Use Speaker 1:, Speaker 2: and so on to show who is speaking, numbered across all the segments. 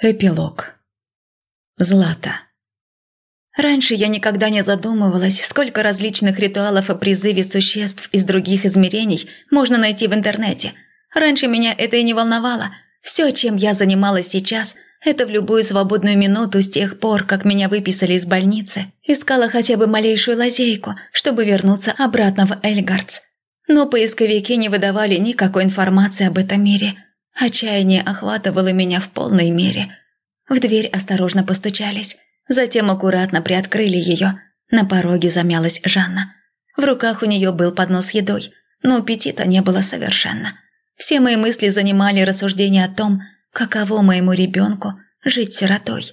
Speaker 1: Эпилог. Злата. Раньше я никогда не задумывалась, сколько различных ритуалов о призыве существ из других измерений можно найти в интернете. Раньше меня это и не волновало. Все, чем я занималась сейчас, это в любую свободную минуту с тех пор, как меня выписали из больницы, искала хотя бы малейшую лазейку, чтобы вернуться обратно в Эльгардс. Но поисковики не выдавали никакой информации об этом мире – Отчаяние охватывало меня в полной мере. В дверь осторожно постучались, затем аккуратно приоткрыли ее. На пороге замялась Жанна. В руках у нее был поднос с едой, но аппетита не было совершенно. Все мои мысли занимали рассуждения о том, каково моему ребенку жить сиротой.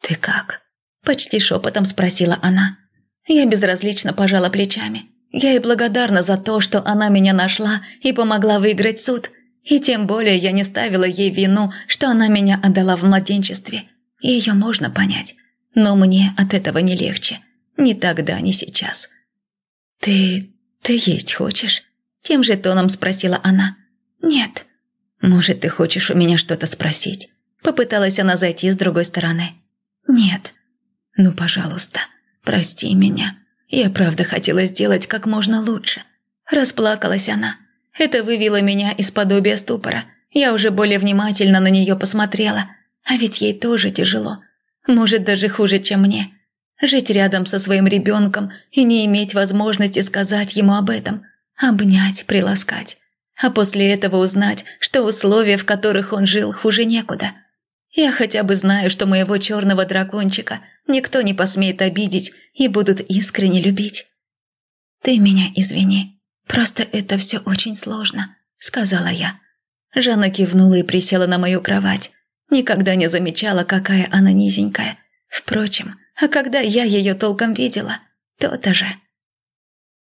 Speaker 1: «Ты как?» – почти шепотом спросила она. Я безразлично пожала плечами. Я ей благодарна за то, что она меня нашла и помогла выиграть суд – и тем более я не ставила ей вину, что она меня отдала в младенчестве. Ее можно понять. Но мне от этого не легче. Ни тогда, ни сейчас. «Ты... ты есть хочешь?» Тем же тоном спросила она. «Нет». «Может, ты хочешь у меня что-то спросить?» Попыталась она зайти с другой стороны. «Нет». «Ну, пожалуйста, прости меня. Я правда хотела сделать как можно лучше». Расплакалась она. Это вывело меня из подобия ступора. Я уже более внимательно на нее посмотрела. А ведь ей тоже тяжело. Может, даже хуже, чем мне. Жить рядом со своим ребенком и не иметь возможности сказать ему об этом. Обнять, приласкать. А после этого узнать, что условия, в которых он жил, хуже некуда. Я хотя бы знаю, что моего черного дракончика никто не посмеет обидеть и будут искренне любить. Ты меня извини. «Просто это все очень сложно», — сказала я. Жанна кивнула и присела на мою кровать. Никогда не замечала, какая она низенькая. Впрочем, а когда я ее толком видела, то-то же.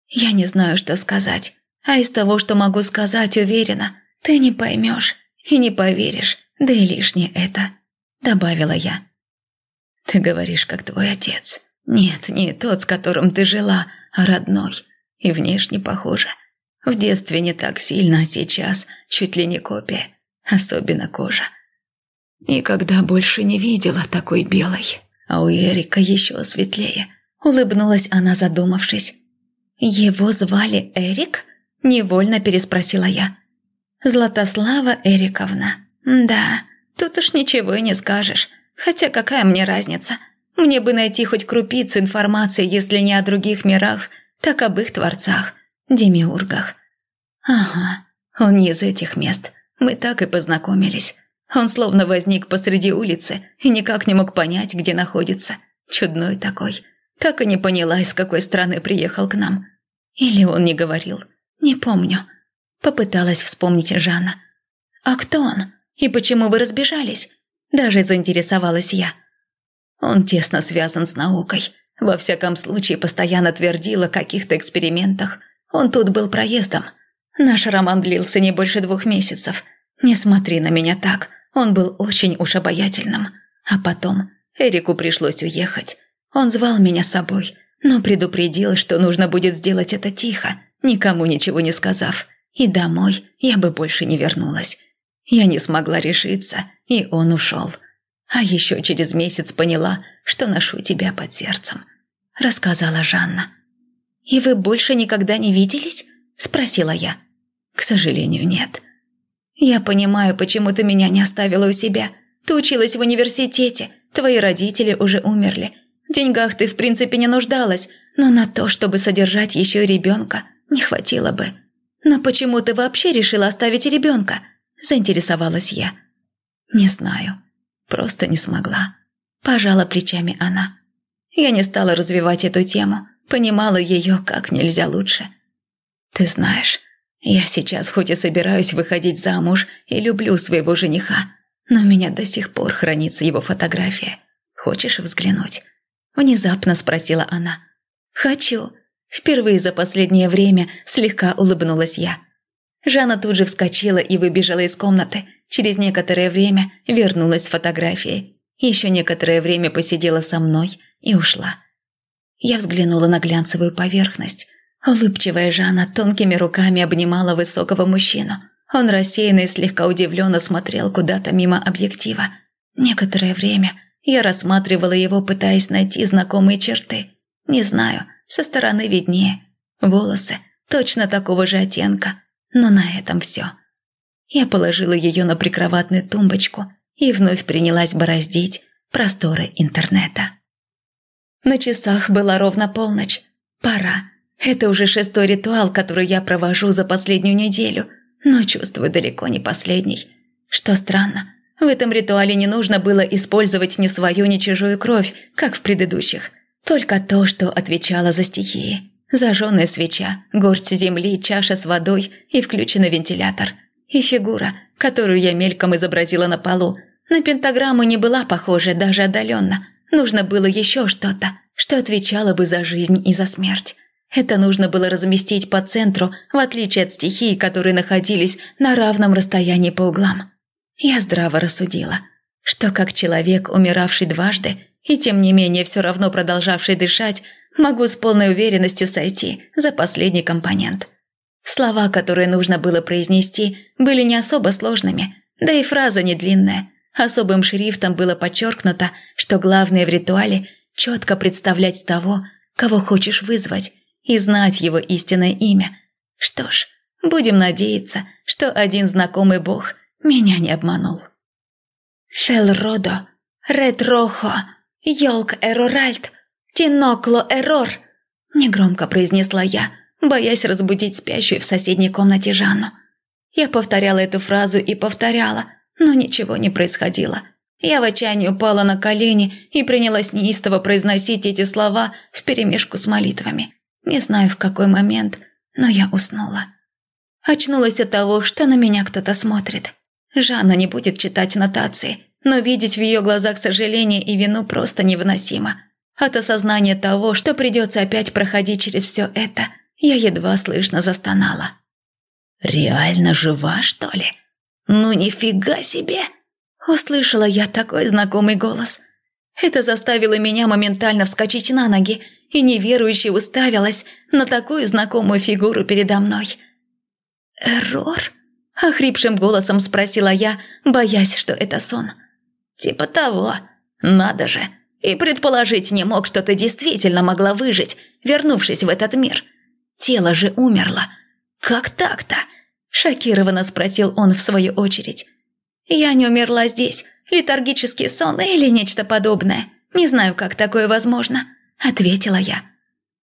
Speaker 1: Я не знаю, что сказать, а из того, что могу сказать, уверена, ты не поймешь и не поверишь, да и лишнее это», — добавила я. «Ты говоришь, как твой отец. Нет, не тот, с которым ты жила, а родной и внешне похожа. В детстве не так сильно, а сейчас чуть ли не копия, особенно кожа. Никогда больше не видела такой белой, а у Эрика еще светлее. Улыбнулась она, задумавшись. «Его звали Эрик?» – невольно переспросила я. «Златослава Эриковна. Да, тут уж ничего и не скажешь. Хотя какая мне разница? Мне бы найти хоть крупицу информации, если не о других мирах, так об их творцах, демиургах. Ага, он не из этих мест. Мы так и познакомились. Он словно возник посреди улицы и никак не мог понять, где находится. Чудной такой. Так и не поняла, из какой страны приехал к нам. Или он не говорил. Не помню. Попыталась вспомнить Жанна. «А кто он? И почему вы разбежались?» Даже заинтересовалась я. Он тесно связан с наукой. Во всяком случае, постоянно твердила о каких-то экспериментах. Он тут был проездом. Наш роман длился не больше двух месяцев. Не смотри на меня так. Он был очень уж обаятельным. А потом Эрику пришлось уехать. Он звал меня с собой, но предупредил, что нужно будет сделать это тихо, никому ничего не сказав. И домой я бы больше не вернулась. Я не смогла решиться, и он ушел. А еще через месяц поняла, что ношу тебя под сердцем», – рассказала Жанна. «И вы больше никогда не виделись?» – спросила я. «К сожалению, нет». «Я понимаю, почему ты меня не оставила у себя. Ты училась в университете, твои родители уже умерли. В деньгах ты в принципе не нуждалась, но на то, чтобы содержать еще ребенка, не хватило бы. Но почему ты вообще решила оставить ребенка?» – заинтересовалась я. «Не знаю. Просто не смогла. Пожала плечами она. Я не стала развивать эту тему, понимала ее как нельзя лучше. Ты знаешь, я сейчас хоть и собираюсь выходить замуж и люблю своего жениха, но у меня до сих пор хранится его фотография. Хочешь взглянуть?» Внезапно спросила она. «Хочу». Впервые за последнее время слегка улыбнулась я. Жанна тут же вскочила и выбежала из комнаты. Через некоторое время вернулась с фотографией. Еще некоторое время посидела со мной и ушла. Я взглянула на глянцевую поверхность. Улыбчивая Жанна тонкими руками обнимала высокого мужчину. Он рассеянно и слегка удивленно смотрел куда-то мимо объектива. Некоторое время я рассматривала его, пытаясь найти знакомые черты. Не знаю, со стороны виднее. Волосы точно такого же оттенка, но на этом все. Я положила ее на прикроватную тумбочку и вновь принялась бороздить просторы интернета. На часах была ровно полночь. Пора. Это уже шестой ритуал, который я провожу за последнюю неделю, но чувствую далеко не последний. Что странно, в этом ритуале не нужно было использовать ни свою, ни чужую кровь, как в предыдущих. Только то, что отвечало за стихии. Зажженная свеча, горсть земли, чаша с водой и включенный вентилятор. И фигура, которую я мельком изобразила на полу. На пентаграмму не была похожа даже отдаленно. Нужно было еще что-то, что отвечало бы за жизнь и за смерть. Это нужно было разместить по центру, в отличие от стихий, которые находились на равном расстоянии по углам. Я здраво рассудила, что как человек, умиравший дважды, и тем не менее все равно продолжавший дышать, могу с полной уверенностью сойти за последний компонент. Слова, которые нужно было произнести, были не особо сложными, да и фраза не длинная. Особым шрифтом было подчеркнуто, что главное в ритуале – четко представлять того, кого хочешь вызвать, и знать его истинное имя. Что ж, будем надеяться, что один знакомый бог меня не обманул. «Фелродо, ретрохо, йолк эроральт, тинокло эрор», негромко произнесла я, боясь разбудить спящую в соседней комнате Жанну. Я повторяла эту фразу и повторяла, но ничего не происходило. Я в отчаянии упала на колени и принялась неистово произносить эти слова вперемешку с молитвами. Не знаю, в какой момент, но я уснула. Очнулась от того, что на меня кто-то смотрит. Жанна не будет читать нотации, но видеть в ее глазах сожаление и вину просто невыносимо. От осознания того, что придется опять проходить через все это, я едва слышно застонала. «Реально жива, что ли? Ну нифига себе!» Услышала я такой знакомый голос. Это заставило меня моментально вскочить на ноги и неверующе уставилась на такую знакомую фигуру передо мной. «Эррор?» – охрипшим голосом спросила я, боясь, что это сон. «Типа того. Надо же. И предположить не мог, что ты действительно могла выжить, вернувшись в этот мир. Тело же умерло. Как так-то?» – шокированно спросил он в свою очередь. «Я не умерла здесь. Летаргический сон или нечто подобное. Не знаю, как такое возможно». – ответила я.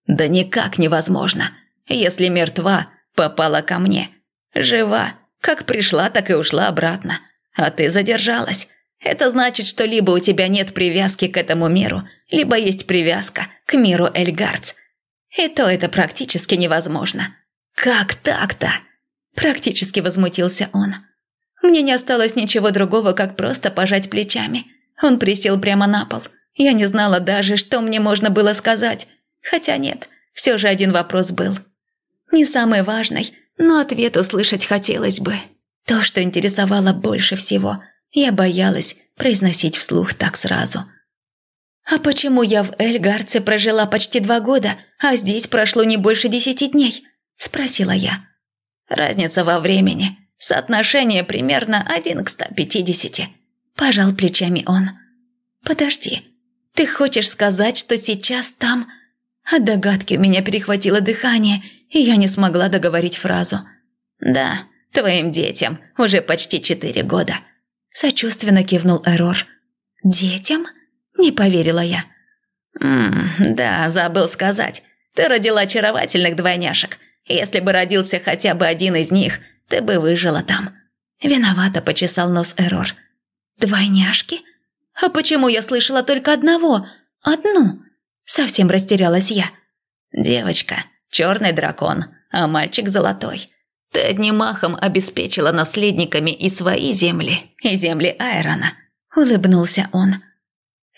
Speaker 1: «Да никак невозможно. Если мертва, попала ко мне. Жива, как пришла, так и ушла обратно. А ты задержалась. Это значит, что либо у тебя нет привязки к этому миру, либо есть привязка к миру Эльгардс. И то это практически невозможно. Как так-то?» Практически возмутился он. Мне не осталось ничего другого, как просто пожать плечами. Он присел прямо на пол – я не знала даже, что мне можно было сказать. Хотя нет, все же один вопрос был. Не самый важный, но ответ услышать хотелось бы. То, что интересовало больше всего, я боялась произносить вслух так сразу. «А почему я в Эльгарце прожила почти два года, а здесь прошло не больше десяти дней?» – спросила я. «Разница во времени. Соотношение примерно один к ста пятидесяти», – пожал плечами он. «Подожди, ты хочешь сказать, что сейчас там...» От догадки у меня перехватило дыхание, и я не смогла договорить фразу. «Да, твоим детям уже почти четыре года», – сочувственно кивнул Эрор. «Детям?» – не поверила я. «М да, забыл сказать. Ты родила очаровательных двойняшек. Если бы родился хотя бы один из них, ты бы выжила там». Виновато почесал нос Эрор. «Двойняшки?» «А почему я слышала только одного? Одну?» Совсем растерялась я. «Девочка, черный дракон, а мальчик золотой. Ты одним махом обеспечила наследниками и свои земли, и земли Айрона», — улыбнулся он.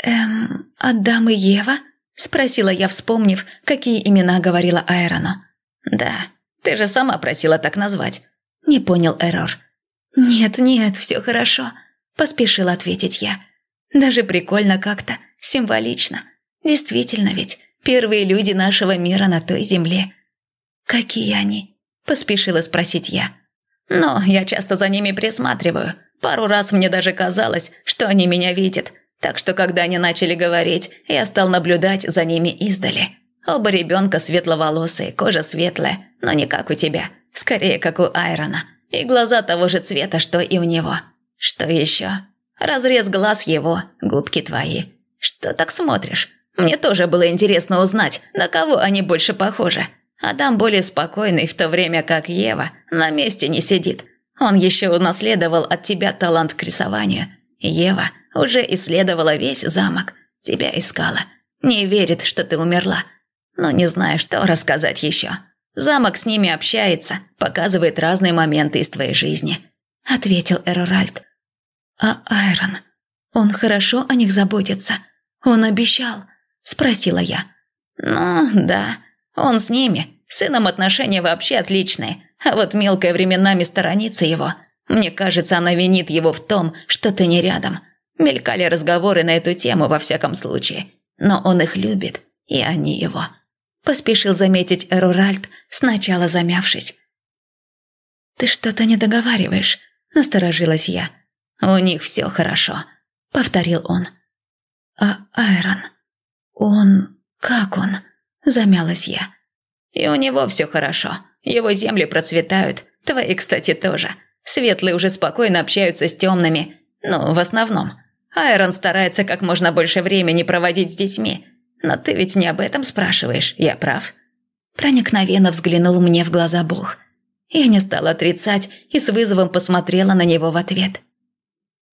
Speaker 1: «Эм, Адам и Ева?» — спросила я, вспомнив, какие имена говорила Айрону. «Да, ты же сама просила так назвать», — не понял Эрор. «Нет, нет, все хорошо», — поспешила ответить я. Даже прикольно как-то, символично. Действительно ведь, первые люди нашего мира на той земле. «Какие они?» – поспешила спросить я. «Но я часто за ними присматриваю. Пару раз мне даже казалось, что они меня видят, так что когда они начали говорить, я стал наблюдать за ними издали. Оба ребенка светловолосые, кожа светлая, но не как у тебя, скорее как у Айрона. И глаза того же цвета, что и у него. Что еще? Разрез глаз его, губки твои. Что так смотришь? Мне тоже было интересно узнать, на кого они больше похожи. Адам более спокойный, в то время как Ева на месте не сидит. Он еще унаследовал от тебя талант к рисованию. Ева уже исследовала весь замок, тебя искала. Не верит, что ты умерла. Но не знаю, что рассказать еще. Замок с ними общается, показывает разные моменты из твоей жизни», – ответил Эроральд. «А Айрон? Он хорошо о них заботится? Он обещал?» – спросила я. «Ну, да. Он с ними. С сыном отношения вообще отличные. А вот мелкая временами сторонится его. Мне кажется, она винит его в том, что ты не рядом. Мелькали разговоры на эту тему во всяком случае. Но он их любит, и они его. Поспешил заметить Эруральд, сначала замявшись. «Ты что-то не договариваешь», – насторожилась я. «У них все хорошо», – повторил он. «А Айрон? Он... как он?» – замялась я. «И у него все хорошо. Его земли процветают. Твои, кстати, тоже. Светлые уже спокойно общаются с темными. Ну, в основном. Айрон старается как можно больше времени проводить с детьми. Но ты ведь не об этом спрашиваешь, я прав?» Проникновенно взглянул мне в глаза Бог. Я не стала отрицать и с вызовом посмотрела на него в ответ.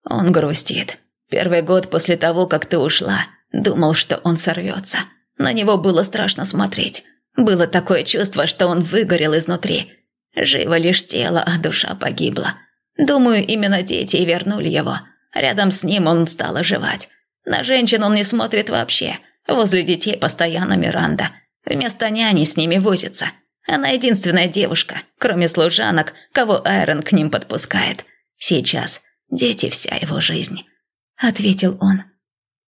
Speaker 1: Он грустит. Первый год после того, как ты ушла, думал, что он сорвется. На него было страшно смотреть. Было такое чувство, что он выгорел изнутри. Живо лишь тело, а душа погибла. Думаю, именно дети и вернули его. Рядом с ним он стал оживать. На женщин он не смотрит вообще – Возле детей постоянно Миранда. Вместо няни с ними возится. Она единственная девушка, кроме служанок, кого Айрон к ним подпускает. Сейчас дети вся его жизнь», — ответил он.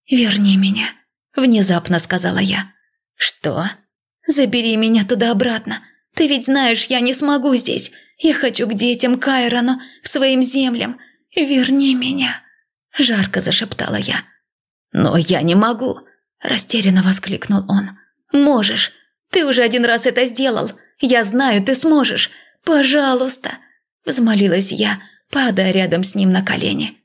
Speaker 1: «Верни меня», — внезапно сказала я. «Что?» «Забери меня туда обратно. Ты ведь знаешь, я не смогу здесь. Я хочу к детям, к Айрону, к своим землям. Верни меня», — жарко зашептала я. «Но я не могу», Растерянно воскликнул он. «Можешь. Ты уже один раз это сделал. Я знаю, ты сможешь. Пожалуйста!» Взмолилась я, падая рядом с ним на колени.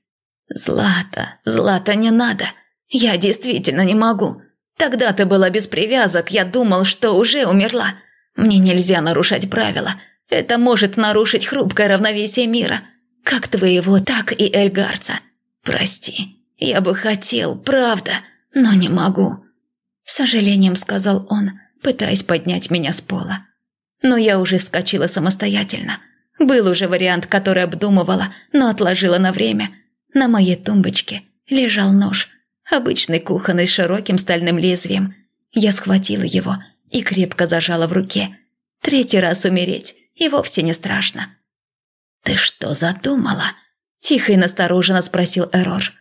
Speaker 1: «Злата, Злата, не надо. Я действительно не могу. Тогда ты была без привязок, я думал, что уже умерла. Мне нельзя нарушать правила. Это может нарушить хрупкое равновесие мира. Как твоего, так и Эльгарца. Прости. Я бы хотел, правда но не могу», – сожалением сказал он, пытаясь поднять меня с пола. Но я уже вскочила самостоятельно. Был уже вариант, который обдумывала, но отложила на время. На моей тумбочке лежал нож, обычный кухонный с широким стальным лезвием. Я схватила его и крепко зажала в руке. Третий раз умереть и вовсе не страшно. «Ты что задумала?» – тихо и настороженно спросил Эрор.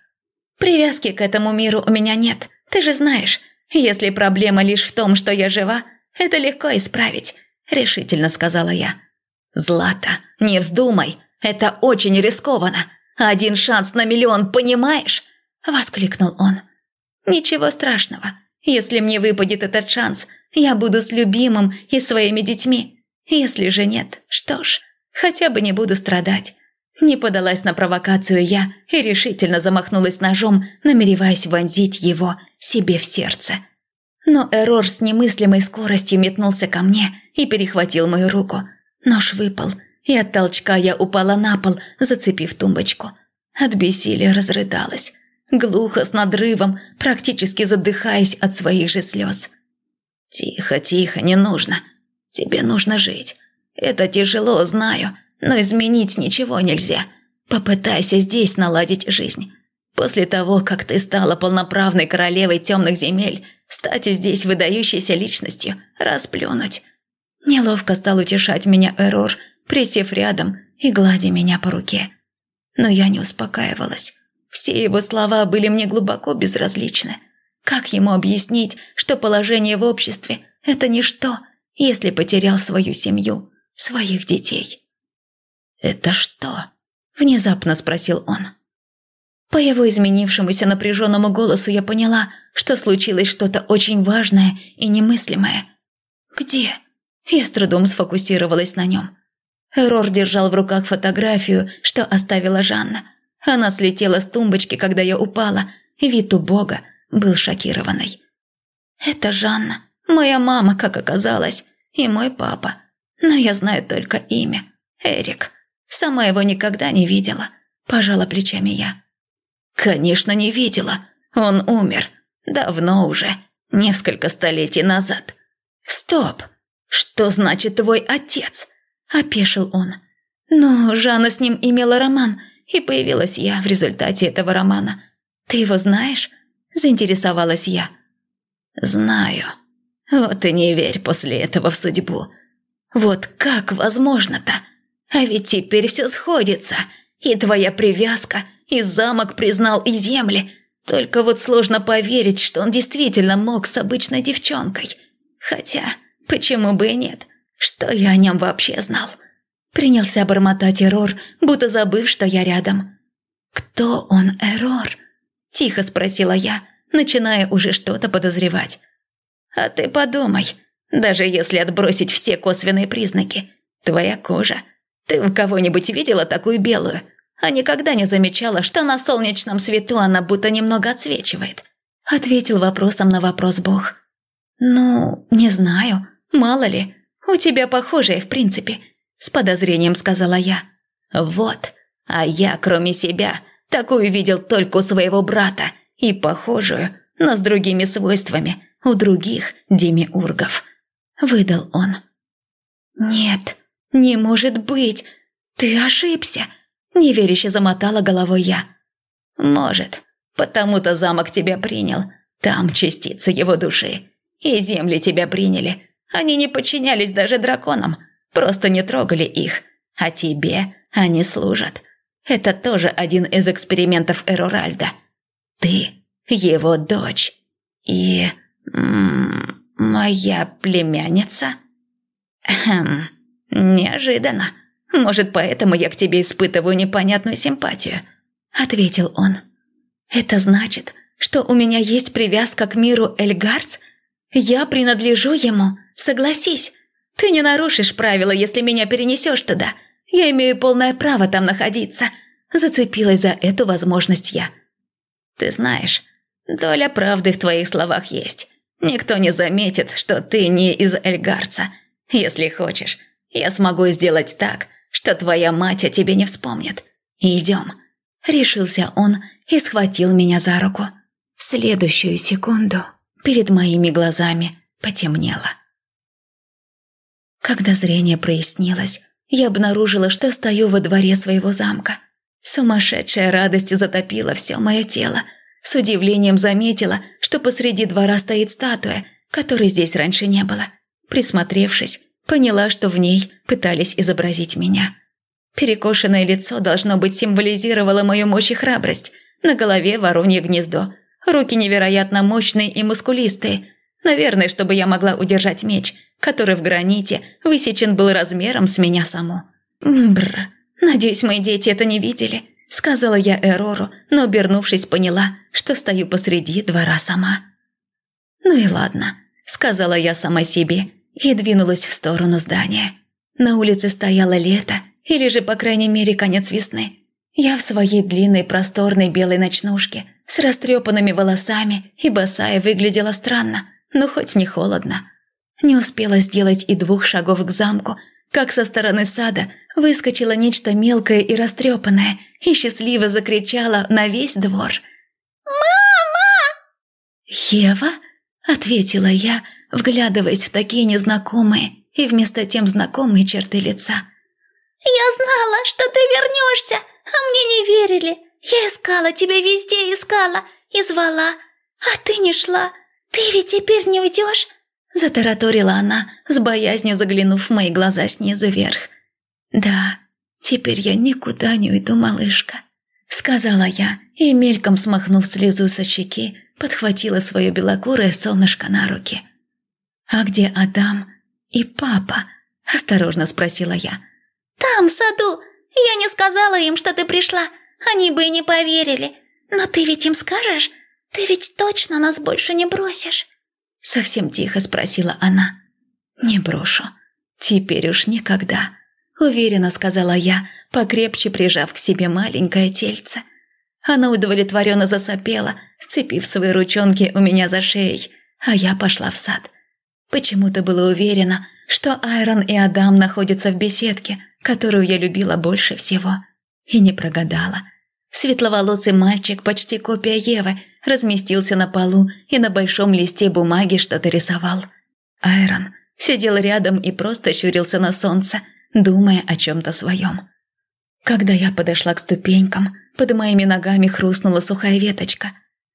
Speaker 1: Привязки к этому миру у меня нет, ты же знаешь. Если проблема лишь в том, что я жива, это легко исправить», – решительно сказала я. «Злата, не вздумай, это очень рискованно. Один шанс на миллион, понимаешь?» – воскликнул он. «Ничего страшного. Если мне выпадет этот шанс, я буду с любимым и своими детьми. Если же нет, что ж, хотя бы не буду страдать. Не подалась на провокацию я и решительно замахнулась ножом, намереваясь вонзить его себе в сердце. Но Эрор с немыслимой скоростью метнулся ко мне и перехватил мою руку. Нож выпал, и от толчка я упала на пол, зацепив тумбочку. От бессилия разрыдалась, глухо, с надрывом, практически задыхаясь от своих же слез. «Тихо, тихо, не нужно. Тебе нужно жить. Это тяжело, знаю, но изменить ничего нельзя. Попытайся здесь наладить жизнь. После того, как ты стала полноправной королевой темных земель, стать здесь выдающейся личностью, расплюнуть. Неловко стал утешать меня Эрор, присев рядом и гладя меня по руке. Но я не успокаивалась. Все его слова были мне глубоко безразличны. Как ему объяснить, что положение в обществе – это ничто, если потерял свою семью, своих детей? «Это что? – внезапно спросил он. По его изменившемуся напряженному голосу я поняла, что случилось что-то очень важное и немыслимое. «Где?» Я с трудом сфокусировалась на нем. Эрор держал в руках фотографию, что оставила Жанна. Она слетела с тумбочки, когда я упала, вид у Бога был шокированный. «Это Жанна, моя мама, как оказалось, и мой папа. Но я знаю только имя. Эрик. Сама его никогда не видела», – пожала плечами я. «Конечно, не видела. Он умер. Давно уже. Несколько столетий назад. Стоп! Что значит твой отец?» – опешил он. «Ну, Жанна с ним имела роман, и появилась я в результате этого романа. Ты его знаешь?» – заинтересовалась я. «Знаю. Вот и не верь после этого в судьбу. Вот как возможно-то? А ведь теперь все сходится. И твоя привязка, и замок признал, и земли. Только вот сложно поверить, что он действительно мог с обычной девчонкой. Хотя, почему бы и нет? Что я о нем вообще знал?» Принялся бормотать Эрор, будто забыв, что я рядом. «Кто он, Эрор?» – тихо спросила я, начиная уже что-то подозревать. «А ты подумай, даже если отбросить все косвенные признаки. Твоя кожа. Ты у кого-нибудь видела такую белую? А никогда не замечала, что на солнечном свету она будто немного отсвечивает?» Ответил вопросом на вопрос Бог. «Ну, не знаю. Мало ли. У тебя похожее, в принципе», – с подозрением сказала я. «Вот. А я, кроме себя, такую видел только у своего брата и похожую, но с другими свойствами, у других демиургов», – выдал он. «Нет, не может быть! Ты ошибся!» – неверяще замотала головой я. «Может, потому-то замок тебя принял, там частица его души, и земли тебя приняли. Они не подчинялись даже драконам, просто не трогали их, а тебе они служат. Это тоже один из экспериментов Эроральда. Ты его дочь и моя племянница? Хм, неожиданно. Может, поэтому я к тебе испытываю непонятную симпатию?» Ответил он. «Это значит, что у меня есть привязка к миру Эльгарц? Я принадлежу ему, согласись. Ты не нарушишь правила, если меня перенесешь туда. Я имею полное право там находиться». Зацепилась за эту возможность я. «Ты знаешь, Доля правды в твоих словах есть. Никто не заметит, что ты не из Эльгарца. Если хочешь, я смогу сделать так, что твоя мать о тебе не вспомнит. Идем». Решился он и схватил меня за руку. В следующую секунду перед моими глазами потемнело. Когда зрение прояснилось, я обнаружила, что стою во дворе своего замка. Сумасшедшая радость затопила все мое тело – с удивлением заметила, что посреди двора стоит статуя, которой здесь раньше не было. Присмотревшись, поняла, что в ней пытались изобразить меня. Перекошенное лицо, должно быть, символизировало мою мощь и храбрость. На голове воронье гнездо. Руки невероятно мощные и мускулистые. Наверное, чтобы я могла удержать меч, который в граните высечен был размером с меня саму. Бррр. Надеюсь, мои дети это не видели. Сказала я Эрору, но, обернувшись, поняла, что стою посреди двора сама. «Ну и ладно», – сказала я сама себе и двинулась в сторону здания. На улице стояло лето, или же, по крайней мере, конец весны. Я в своей длинной просторной белой ночнушке, с растрепанными волосами и босая выглядела странно, но хоть не холодно. Не успела сделать и двух шагов к замку, как со стороны сада выскочило нечто мелкое и растрепанное и счастливо закричала на весь двор. «Мама!» «Ева?» – ответила я, вглядываясь в такие незнакомые и вместо тем знакомые черты лица.
Speaker 2: «Я знала, что ты вернешься, а мне не верили. Я искала тебя везде, искала и звала, а ты не шла. Ты ведь теперь не уйдешь?»
Speaker 1: Затараторила она, с боязнью заглянув в мои глаза снизу вверх. «Да, теперь я никуда не уйду, малышка», — сказала я, и, мельком смахнув слезу со щеки, подхватила свое белокурое солнышко на руки. «А где Адам и папа?» – осторожно спросила я.
Speaker 2: «Там, в саду. Я не сказала им, что ты пришла. Они бы и не поверили. Но ты ведь им скажешь? Ты ведь точно нас больше не бросишь?»
Speaker 1: Совсем тихо спросила она. «Не брошу. Теперь уж никогда», – уверенно сказала я, покрепче прижав к себе маленькое тельце. Она удовлетворенно засопела, сцепив свои ручонки у меня за шеей, а я пошла в сад. Почему-то была уверена, что Айрон и Адам находятся в беседке, которую я любила больше всего. И не прогадала. Светловолосый мальчик, почти копия Евы, разместился на полу и на большом листе бумаги что-то рисовал. Айрон сидел рядом и просто щурился на солнце, думая о чем-то своем. Когда я подошла к ступенькам, под моими ногами хрустнула сухая веточка.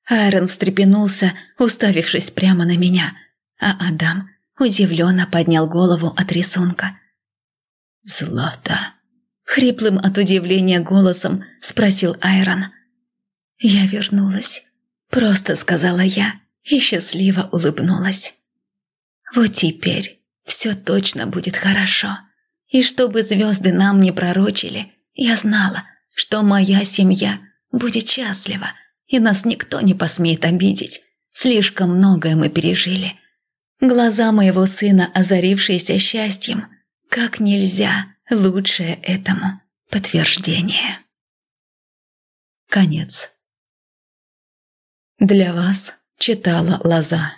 Speaker 1: Айрон встрепенулся, уставившись прямо на меня, а Адам удивленно поднял голову от рисунка. «Злата!» — хриплым от удивления голосом спросил Айрон. «Я вернулась», — просто сказала я и счастливо улыбнулась. «Вот теперь все точно будет хорошо, и чтобы звезды нам не пророчили, я знала, что моя семья будет счастлива, и нас никто не посмеет обидеть. Слишком многое мы пережили. Глаза моего сына, озарившиеся счастьем, как нельзя лучшее этому подтверждение. Конец. Для вас читала Лоза.